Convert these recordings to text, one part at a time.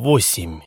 Восемь.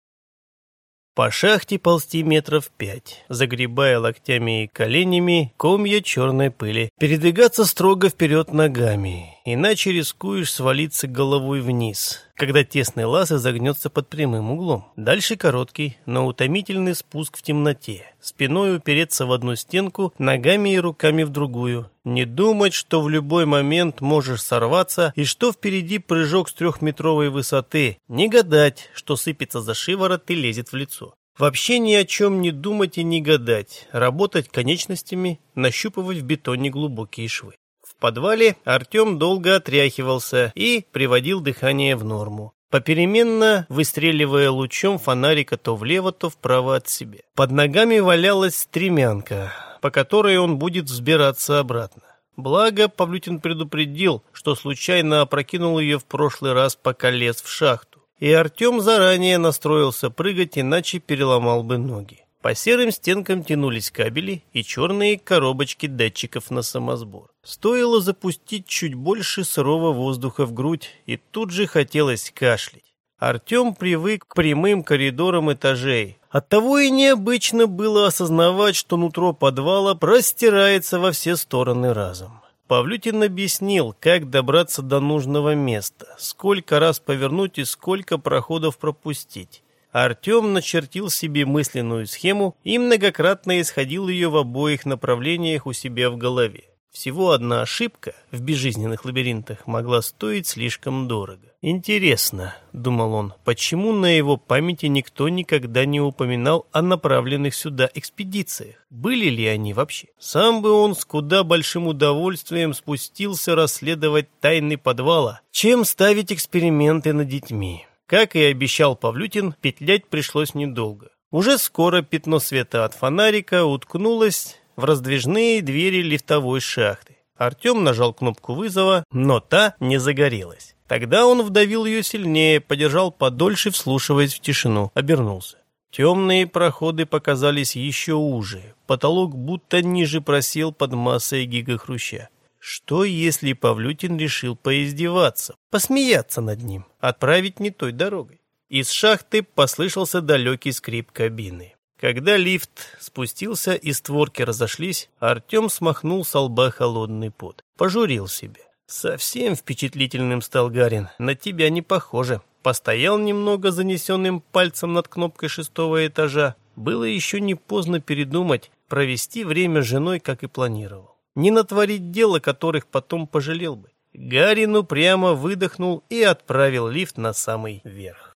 По шахте ползти метров пять, загребая локтями и коленями комья черной пыли. Передвигаться строго вперед ногами, иначе рискуешь свалиться головой вниз, когда тесный лаз изогнется под прямым углом. Дальше короткий, но утомительный спуск в темноте. Спиной упереться в одну стенку, ногами и руками в другую. Не думать, что в любой момент можешь сорваться и что впереди прыжок с трехметровой высоты. Не гадать, что сыпется за шиворот и лезет в лицо. Вообще ни о чем не думать и не гадать, работать конечностями, нащупывать в бетоне глубокие швы. Подвале Артем долго отряхивался и приводил дыхание в норму, попеременно выстреливая лучом фонарика то влево, то вправо от себя. Под ногами валялась стремянка, по которой он будет взбираться обратно. Благо, Павлютин предупредил, что случайно опрокинул ее в прошлый раз, пока лез в шахту и Артем заранее настроился прыгать, иначе переломал бы ноги. По серым стенкам тянулись кабели и черные коробочки датчиков на самосбор. Стоило запустить чуть больше сырого воздуха в грудь, и тут же хотелось кашлять. Артем привык к прямым коридорам этажей. Оттого и необычно было осознавать, что нутро подвала простирается во все стороны разом. Павлютин объяснил, как добраться до нужного места, сколько раз повернуть и сколько проходов пропустить. Артем начертил себе мысленную схему и многократно исходил ее в обоих направлениях у себя в голове. Всего одна ошибка в безжизненных лабиринтах могла стоить слишком дорого. «Интересно», — думал он, — «почему на его памяти никто никогда не упоминал о направленных сюда экспедициях? Были ли они вообще? Сам бы он с куда большим удовольствием спустился расследовать тайны подвала, чем ставить эксперименты над детьми». Как и обещал Павлютин, петлять пришлось недолго. Уже скоро пятно света от фонарика уткнулось в раздвижные двери лифтовой шахты. Артем нажал кнопку вызова, но та не загорелась. Тогда он вдавил ее сильнее, подержал подольше, вслушиваясь в тишину, обернулся. Темные проходы показались еще уже, потолок будто ниже просел под массой гигахруща. Что, если Павлютин решил поиздеваться, посмеяться над ним, отправить не той дорогой? Из шахты послышался далекий скрип кабины. Когда лифт спустился и створки разошлись, Артем смахнул с лба холодный пот. Пожурил себя. Совсем впечатлительным стал Гарин. На тебя не похоже. Постоял немного занесенным пальцем над кнопкой шестого этажа. Было еще не поздно передумать, провести время с женой, как и планировал. Не натворить дела, которых потом пожалел бы. Гарину прямо выдохнул и отправил лифт на самый верх.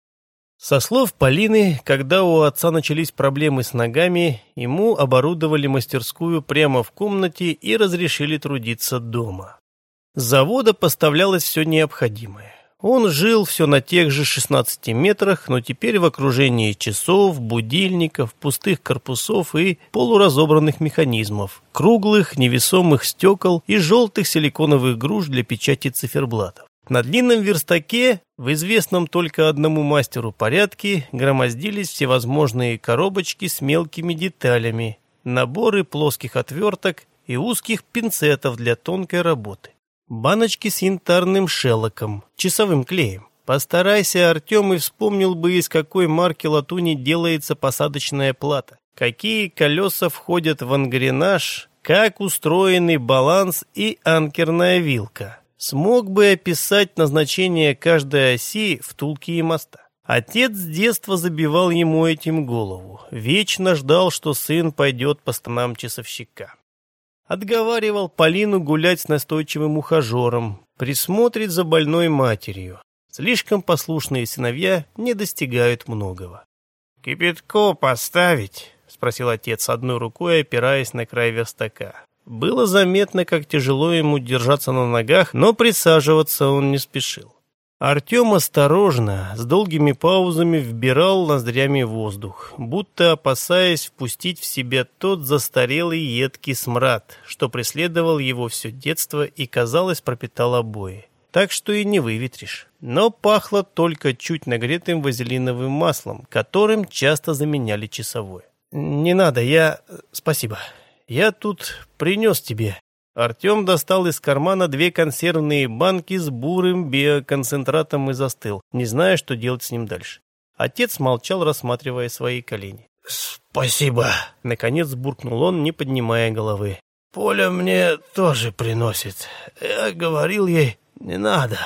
Со слов Полины, когда у отца начались проблемы с ногами, ему оборудовали мастерскую прямо в комнате и разрешили трудиться дома. С завода поставлялось все необходимое. Он жил все на тех же 16 метрах, но теперь в окружении часов, будильников, пустых корпусов и полуразобранных механизмов, круглых невесомых стекол и желтых силиконовых груш для печати циферблатов. На длинном верстаке, в известном только одному мастеру порядке, громоздились всевозможные коробочки с мелкими деталями, наборы плоских отверток и узких пинцетов для тонкой работы. Баночки с янтарным шелоком, часовым клеем. Постарайся, Артем, и вспомнил бы, из какой марки латуни делается посадочная плата. Какие колеса входят в ангренаж, как устроены баланс и анкерная вилка смог бы описать назначение каждой оси втулки и моста. Отец с детства забивал ему этим голову, вечно ждал, что сын пойдет по стонам часовщика. Отговаривал Полину гулять с настойчивым ухажером, присмотрит за больной матерью. Слишком послушные сыновья не достигают многого. «Кипятко поставить?» — спросил отец одной рукой, опираясь на край верстака. Было заметно, как тяжело ему держаться на ногах, но присаживаться он не спешил. Артем осторожно, с долгими паузами вбирал ноздрями воздух, будто опасаясь впустить в себя тот застарелый едкий смрад, что преследовал его все детство и, казалось, пропитал обои. Так что и не выветришь. Но пахло только чуть нагретым вазелиновым маслом, которым часто заменяли часовое. «Не надо, я... Спасибо», я тут принес тебе». Артем достал из кармана две консервные банки с бурым биоконцентратом и застыл, не зная, что делать с ним дальше. Отец молчал, рассматривая свои колени. «Спасибо», — наконец буркнул он, не поднимая головы. «Поля мне тоже приносит. Я говорил ей, не надо».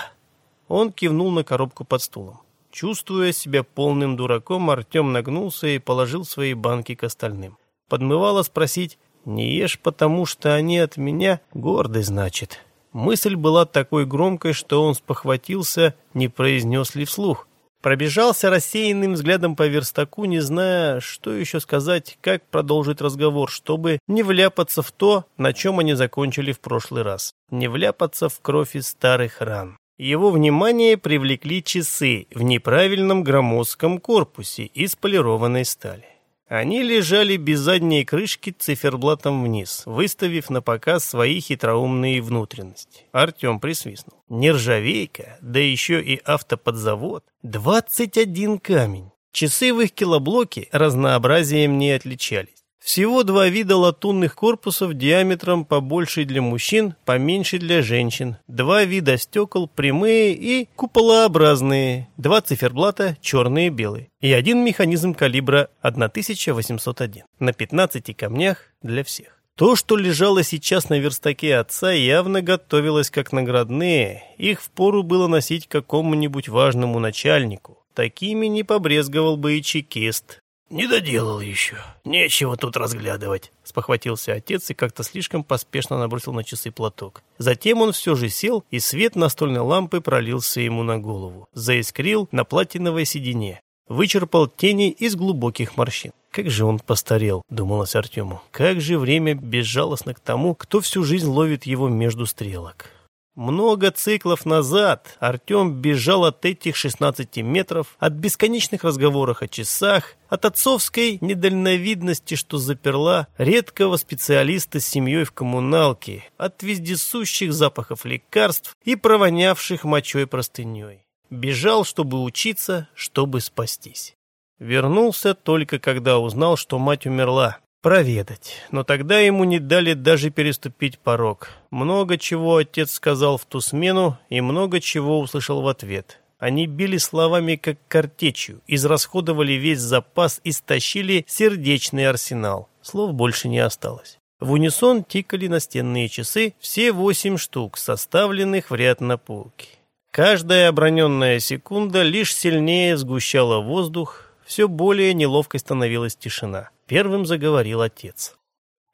Он кивнул на коробку под стулом. Чувствуя себя полным дураком, Артем нагнулся и положил свои банки к остальным. Подмывало спросить, не ешь потому, что они от меня гордый, значит. Мысль была такой громкой, что он спохватился, не произнес ли вслух. Пробежался рассеянным взглядом по верстаку, не зная, что еще сказать, как продолжить разговор, чтобы не вляпаться в то, на чем они закончили в прошлый раз. Не вляпаться в кровь из старых ран. Его внимание привлекли часы в неправильном громоздком корпусе из полированной стали. Они лежали без задней крышки циферблатом вниз, выставив на показ свои хитроумные внутренности. Артем присвистнул. Нержавейка, да еще и автоподзавод. 21 камень. Часы в их килоблоке разнообразием не отличались. Всего два вида латунных корпусов диаметром побольше для мужчин, поменьше для женщин. Два вида стекол, прямые и куполообразные. Два циферблата, черные и белые. И один механизм калибра 1801. На 15 камнях для всех. То, что лежало сейчас на верстаке отца, явно готовилось как наградные. Их впору было носить какому-нибудь важному начальнику. Такими не побрезговал бы и чекист. «Не доделал еще. Нечего тут разглядывать», — спохватился отец и как-то слишком поспешно набросил на часы платок. Затем он все же сел, и свет настольной лампы пролился ему на голову. Заискрил на платиновой седине. Вычерпал тени из глубоких морщин. «Как же он постарел», — думалось Артему. «Как же время безжалостно к тому, кто всю жизнь ловит его между стрелок». Много циклов назад Артем бежал от этих 16 метров, от бесконечных разговоров о часах, от отцовской недальновидности, что заперла редкого специалиста с семьей в коммуналке, от вездесущих запахов лекарств и провонявших мочой простыней. Бежал, чтобы учиться, чтобы спастись. Вернулся только когда узнал, что мать умерла проведать, но тогда ему не дали даже переступить порог. Много чего отец сказал в ту смену и много чего услышал в ответ. Они били словами как картечью, израсходовали весь запас и стащили сердечный арсенал. Слов больше не осталось. В унисон тикали настенные часы, все восемь штук, составленных в ряд на полке. Каждая оброненная секунда лишь сильнее сгущала воздух, все более неловкой становилась тишина. Первым заговорил отец.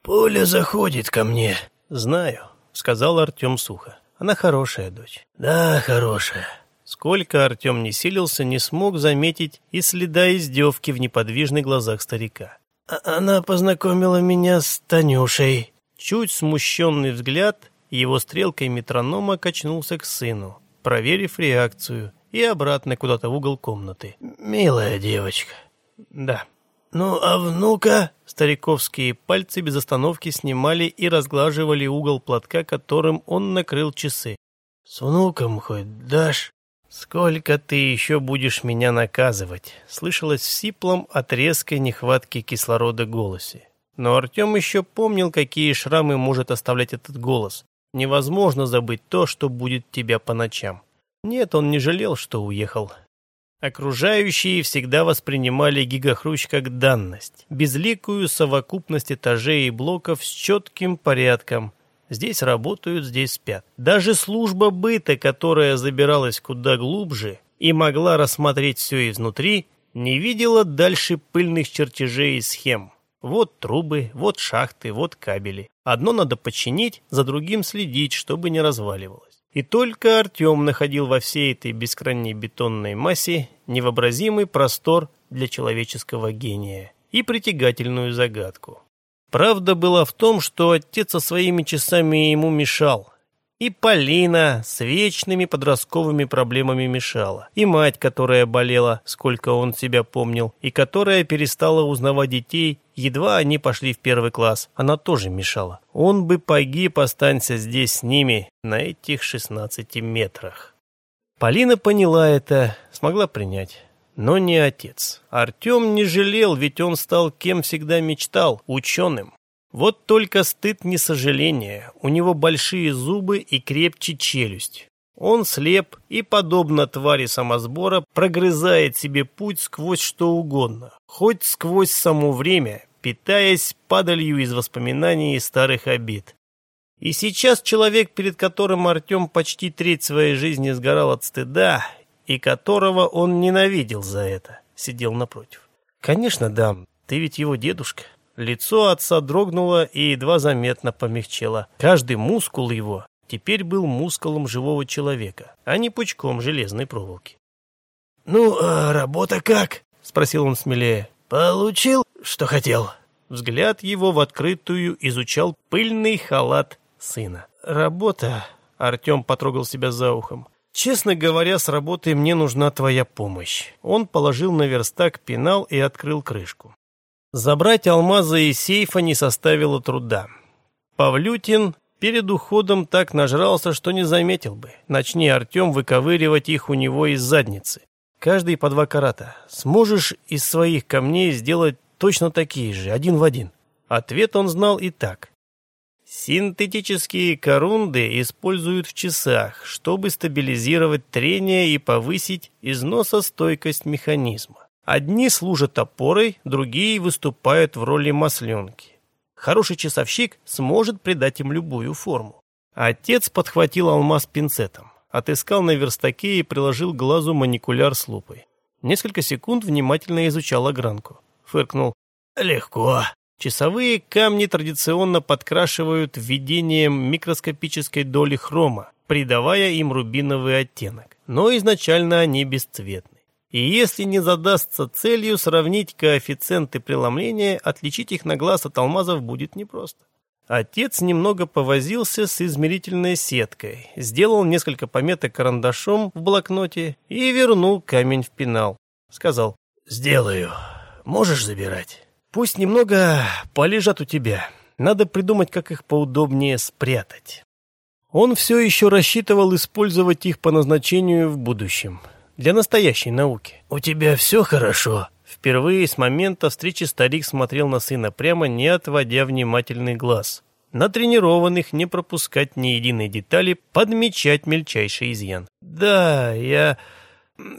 «Поля заходит ко мне». «Знаю», — сказал Артем сухо. «Она хорошая дочь». «Да, хорошая». Сколько Артем не силился, не смог заметить и следа издевки в неподвижных глазах старика. А «Она познакомила меня с Танюшей». Чуть смущенный взгляд его стрелкой метронома качнулся к сыну, проверив реакцию, и обратно куда-то в угол комнаты. «Милая девочка». «Да». «Ну, а внука?» Стариковские пальцы без остановки снимали и разглаживали угол платка, которым он накрыл часы. «С внуком хоть дашь?» «Сколько ты еще будешь меня наказывать?» Слышалось в сиплом от резкой нехватки кислорода голосе. Но Артем еще помнил, какие шрамы может оставлять этот голос. Невозможно забыть то, что будет тебя по ночам. Нет, он не жалел, что уехал. Окружающие всегда воспринимали гигахрущ как данность, безликую совокупность этажей и блоков с четким порядком. Здесь работают, здесь спят. Даже служба быта, которая забиралась куда глубже и могла рассмотреть все изнутри, не видела дальше пыльных чертежей и схем. Вот трубы, вот шахты, вот кабели. Одно надо починить, за другим следить, чтобы не разваливалось. И только Артем находил во всей этой бескрайней бетонной массе невообразимый простор для человеческого гения и притягательную загадку. Правда была в том, что отец со своими часами ему мешал, и Полина с вечными подростковыми проблемами мешала. И мать, которая болела, сколько он себя помнил, и которая перестала узнавать детей, едва они пошли в первый класс. Она тоже мешала. Он бы погиб, останься здесь с ними, на этих 16 метрах. Полина поняла это, смогла принять. Но не отец. Артем не жалел, ведь он стал кем всегда мечтал – ученым. Вот только стыд не сожаление, у него большие зубы и крепче челюсть. Он слеп и, подобно твари самосбора, прогрызает себе путь сквозь что угодно, хоть сквозь само время, питаясь падалью из воспоминаний и старых обид. И сейчас человек, перед которым Артем почти треть своей жизни сгорал от стыда, и которого он ненавидел за это, сидел напротив. «Конечно, дам, ты ведь его дедушка». Лицо отца дрогнуло и едва заметно помягчело. Каждый мускул его теперь был мускулом живого человека, а не пучком железной проволоки. «Ну, а работа как?» — спросил он смелее. «Получил, что хотел?» Взгляд его в открытую изучал пыльный халат сына. «Работа...» — Артем потрогал себя за ухом. «Честно говоря, с работой мне нужна твоя помощь». Он положил на верстак пенал и открыл крышку. Забрать алмазы из сейфа не составило труда. Павлютин перед уходом так нажрался, что не заметил бы. Начни Артем выковыривать их у него из задницы. Каждый по два карата. Сможешь из своих камней сделать точно такие же, один в один? Ответ он знал и так. Синтетические корунды используют в часах, чтобы стабилизировать трение и повысить износостойкость механизма. Одни служат опорой, другие выступают в роли масленки. Хороший часовщик сможет придать им любую форму. Отец подхватил алмаз пинцетом, отыскал на верстаке и приложил глазу маникуляр с лупой. Несколько секунд внимательно изучал огранку. Фыркнул. «Легко». Часовые камни традиционно подкрашивают введением микроскопической доли хрома, придавая им рубиновый оттенок. Но изначально они бесцветны. И если не задастся целью сравнить коэффициенты преломления, отличить их на глаз от алмазов будет непросто. Отец немного повозился с измерительной сеткой, сделал несколько пометок карандашом в блокноте и вернул камень в пенал. Сказал, «Сделаю. Можешь забирать?» Пусть немного полежат у тебя. Надо придумать, как их поудобнее спрятать. Он все еще рассчитывал использовать их по назначению в будущем. Для настоящей науки. «У тебя все хорошо?» Впервые с момента встречи старик смотрел на сына прямо, не отводя внимательный глаз. Натренированных не пропускать ни единой детали, подмечать мельчайший изъян. «Да, я...»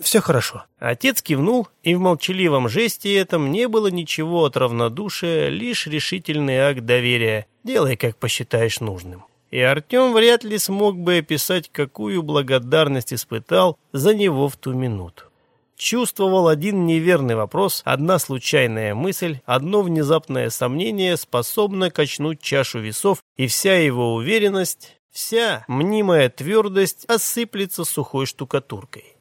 «Все хорошо». Отец кивнул, и в молчаливом жесте этом не было ничего от равнодушия, лишь решительный акт доверия. Делай, как посчитаешь нужным. И Артем вряд ли смог бы описать, какую благодарность испытал за него в ту минуту. Чувствовал один неверный вопрос, одна случайная мысль, одно внезапное сомнение способно качнуть чашу весов, и вся его уверенность, вся мнимая твердость осыплется сухой штукатуркой.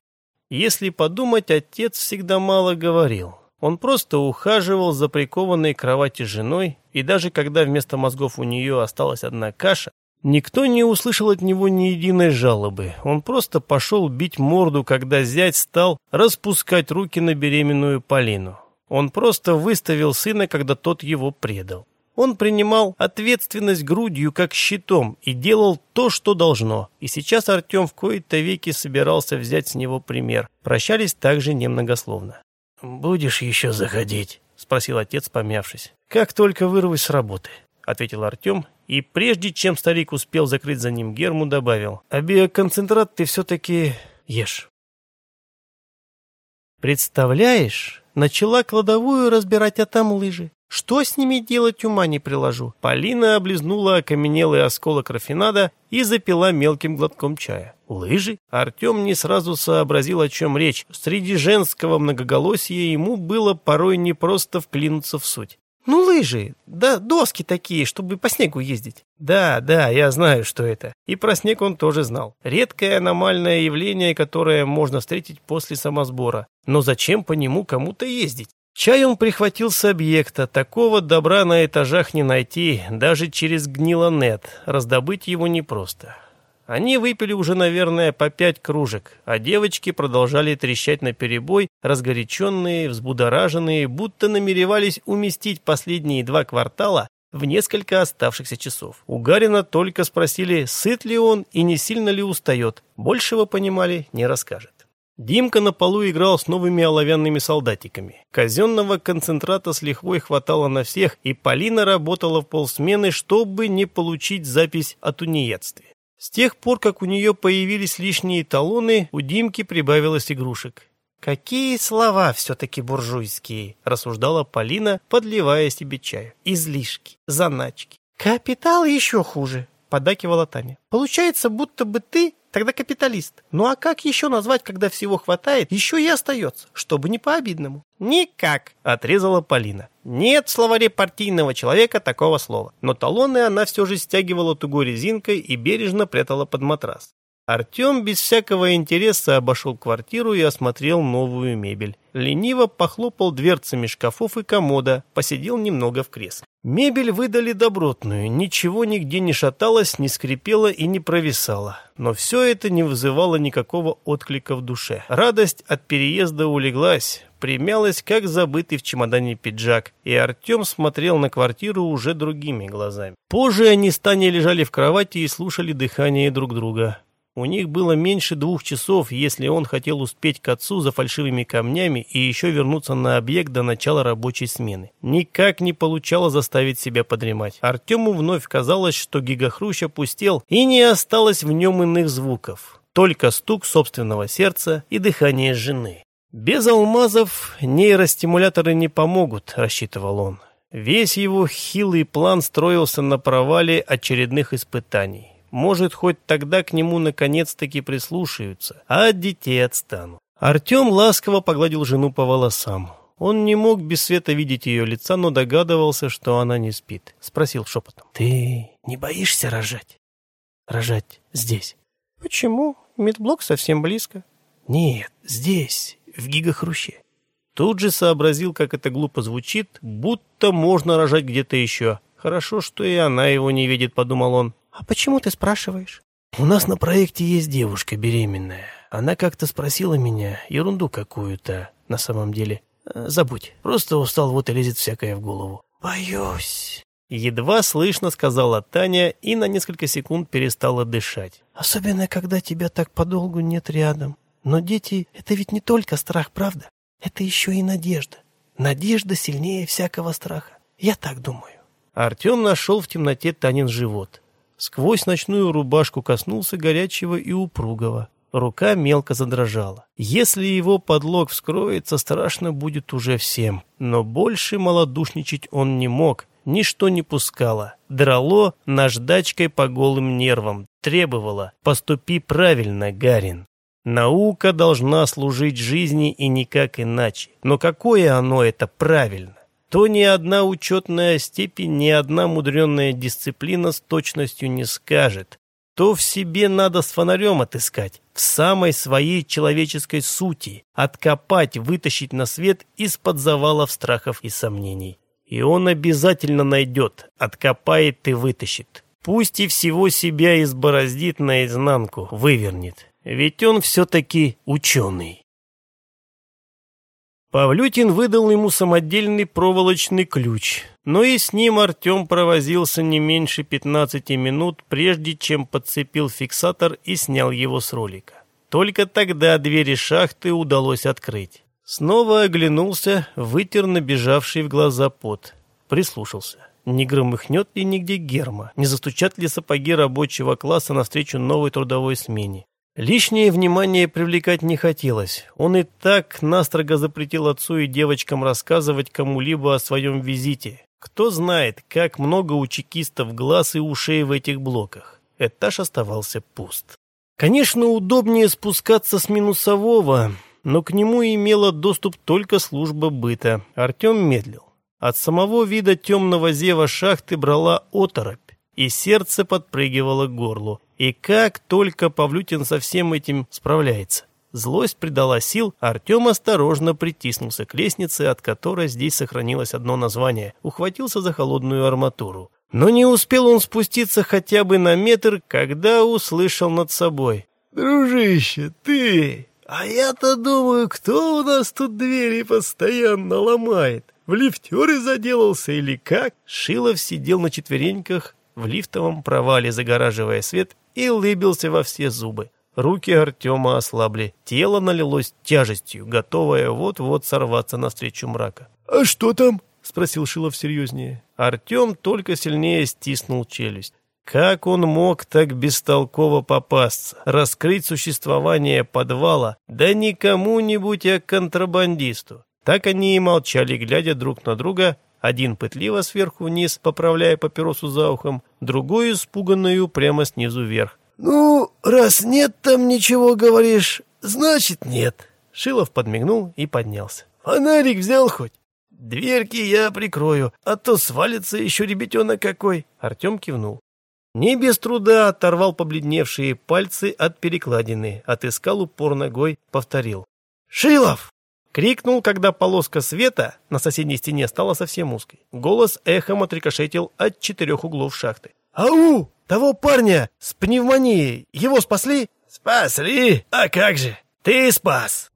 Если подумать, отец всегда мало говорил. Он просто ухаживал за прикованной к кровати женой, и даже когда вместо мозгов у нее осталась одна каша, никто не услышал от него ни единой жалобы. Он просто пошел бить морду, когда зять стал распускать руки на беременную Полину. Он просто выставил сына, когда тот его предал. Он принимал ответственность грудью как щитом и делал то, что должно. И сейчас Артем в кои-то веки собирался взять с него пример. Прощались также немногословно. «Будешь еще заходить?» — спросил отец, помявшись. «Как только вырвусь с работы», — ответил Артем, и прежде чем старик успел закрыть за ним герму, добавил. «А биоконцентрат ты все-таки ешь». «Представляешь, начала кладовую разбирать, а там лыжи. Что с ними делать, ума не приложу. Полина облизнула окаменелый осколок рафинада и запила мелким глотком чая. Лыжи? Артем не сразу сообразил, о чем речь. Среди женского многоголосия ему было порой непросто вклинуться в суть. «Ну, лыжи, да доски такие, чтобы по снегу ездить». «Да, да, я знаю, что это». И про снег он тоже знал. Редкое аномальное явление, которое можно встретить после самосбора. Но зачем по нему кому-то ездить? Чай он прихватил с объекта, такого добра на этажах не найти, даже через гнилонет, раздобыть его непросто. Они выпили уже, наверное, по пять кружек, а девочки продолжали трещать на перебой, разгоряченные, взбудораженные, будто намеревались уместить последние два квартала в несколько оставшихся часов. У Гарина только спросили, сыт ли он и не сильно ли устает. Большего понимали, не расскажет. Димка на полу играл с новыми оловянными солдатиками. Казенного концентрата с лихвой хватало на всех, и Полина работала в полсмены, чтобы не получить запись о тунеядстве. С тех пор, как у нее появились лишние талоны, у Димки прибавилось игрушек. «Какие слова все-таки буржуйские!» — рассуждала Полина, подливая себе чаю. «Излишки, заначки». «Капитал еще хуже!» — подакивала Таня. «Получается, будто бы ты тогда капиталист. Ну а как еще назвать, когда всего хватает, еще и остается, чтобы не по-обидному?» «Никак!» — отрезала Полина. «Нет в словаре партийного человека такого слова». Но талоны она все же стягивала тугой резинкой и бережно прятала под матрас. Артем без всякого интереса обошел квартиру и осмотрел новую мебель. Лениво похлопал дверцами шкафов и комода, посидел немного в кресле. Мебель выдали добротную, ничего нигде не шаталось, не скрипело и не провисало. Но все это не вызывало никакого отклика в душе. Радость от переезда улеглась, примялась, как забытый в чемодане пиджак, и Артем смотрел на квартиру уже другими глазами. Позже они с Таней лежали в кровати и слушали дыхание друг друга. У них было меньше двух часов, если он хотел успеть к отцу за фальшивыми камнями и еще вернуться на объект до начала рабочей смены. Никак не получало заставить себя подремать. Артему вновь казалось, что гигахрущ опустел, и не осталось в нем иных звуков. Только стук собственного сердца и дыхание жены. Без алмазов нейростимуляторы не помогут, рассчитывал он. Весь его хилый план строился на провале очередных испытаний. Может, хоть тогда к нему наконец-таки прислушаются, а от детей отстанут. Артем ласково погладил жену по волосам. Он не мог без света видеть ее лица, но догадывался, что она не спит. Спросил шепотом. «Ты не боишься рожать? Рожать здесь?» «Почему? Медблок совсем близко». «Нет, здесь, в гигахруще». Тут же сообразил, как это глупо звучит, будто можно рожать где-то еще. Хорошо, что и она его не видит, подумал он. «А почему ты спрашиваешь?» «У нас на проекте есть девушка беременная. Она как-то спросила меня ерунду какую-то на самом деле. Э, забудь, просто устал, вот и лезет всякое в голову». «Боюсь». Едва слышно сказала Таня и на несколько секунд перестала дышать. «Особенно, когда тебя так подолгу нет рядом. Но дети — это ведь не только страх, правда? Это еще и надежда. Надежда сильнее всякого страха. Я так думаю». Артем нашел в темноте Танин живот. Сквозь ночную рубашку коснулся горячего и упругого. Рука мелко задрожала. Если его подлог вскроется, страшно будет уже всем. Но больше малодушничать он не мог. Ничто не пускало. Драло наждачкой по голым нервам. Требовало «поступи правильно, Гарин». Наука должна служить жизни и никак иначе. Но какое оно это правильно? то ни одна учетная степень, ни одна мудренная дисциплина с точностью не скажет, то в себе надо с фонарем отыскать, в самой своей человеческой сути, откопать, вытащить на свет из-под завалов страхов и сомнений. И он обязательно найдет, откопает и вытащит. Пусть и всего себя избороздит наизнанку, вывернет. Ведь он все-таки ученый. Павлютин выдал ему самодельный проволочный ключ, но и с ним Артем провозился не меньше 15 минут, прежде чем подцепил фиксатор и снял его с ролика. Только тогда двери шахты удалось открыть. Снова оглянулся, вытер набежавший в глаза пот. Прислушался. Не громыхнет ли нигде герма? Не застучат ли сапоги рабочего класса навстречу новой трудовой смене? Лишнее внимание привлекать не хотелось. Он и так настрого запретил отцу и девочкам рассказывать кому-либо о своем визите. Кто знает, как много у чекистов глаз и ушей в этих блоках. Этаж оставался пуст. Конечно, удобнее спускаться с минусового, но к нему имела доступ только служба быта. Артем медлил. От самого вида темного зева шахты брала оторопь и сердце подпрыгивало к горлу. И как только Павлютин со всем этим справляется. Злость придала сил, Артем осторожно притиснулся к лестнице, от которой здесь сохранилось одно название, ухватился за холодную арматуру. Но не успел он спуститься хотя бы на метр, когда услышал над собой. «Дружище, ты! А я-то думаю, кто у нас тут двери постоянно ломает? В лифтеры заделался или как?» Шилов сидел на четвереньках, в лифтовом провале загораживая свет, и улыбился во все зубы. Руки Артема ослабли, тело налилось тяжестью, готовое вот-вот сорваться навстречу мрака. «А что там?» — спросил Шилов серьезнее. Артем только сильнее стиснул челюсть. Как он мог так бестолково попасться, раскрыть существование подвала, да не кому-нибудь, а контрабандисту? Так они и молчали, глядя друг на друга, один пытливо сверху вниз, поправляя папиросу за ухом, другой испуганную прямо снизу вверх. «Ну, раз нет там ничего, говоришь, значит нет». Шилов подмигнул и поднялся. «Фонарик взял хоть?» «Дверки я прикрою, а то свалится еще ребятенок какой». Артем кивнул. Не без труда оторвал побледневшие пальцы от перекладины, отыскал упор ногой, повторил. «Шилов!» Крикнул, когда полоска света на соседней стене стала совсем узкой. Голос эхом отрикошетил от четырех углов шахты. «Ау! Того парня с пневмонией! Его спасли?» «Спасли? А как же! Ты спас!»